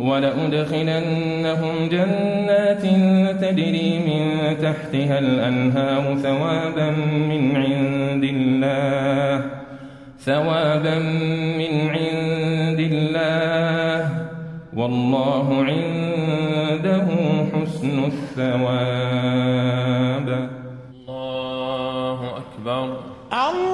ولأدخلنهم جنات تجري من تحتها الأنهار ثوابا من عند الله ثوابا من عند الله. والله عنده حسن الثواب. الله أكبر. الله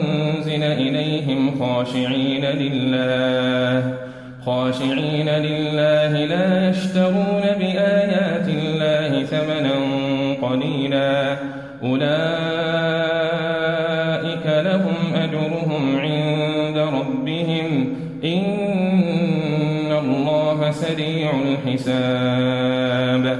إليهم خاشعين لله خاشعين لله لا يشترون بآيات الله ثمنا قليلا. أولئك لهم أجرهم عند ربهم. إن الله سريع الحساب.